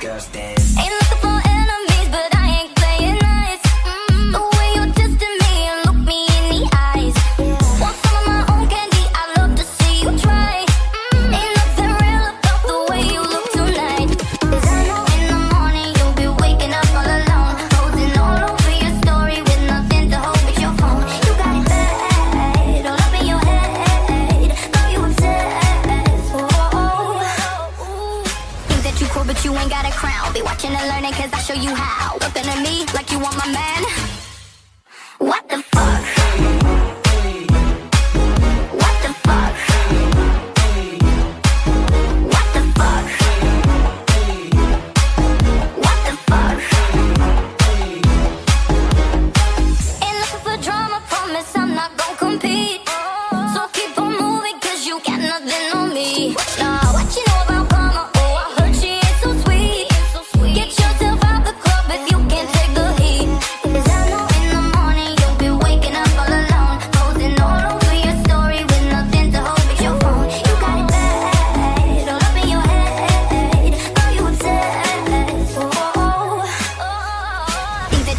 disgusting. Ain't cause I show you how. Looking at me like you want my man. What the fuck? What the fuck? What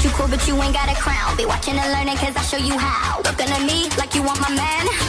you cool, but you ain't got a crown. Be watching and learning, cause I show you how. Looking at me like you want my man.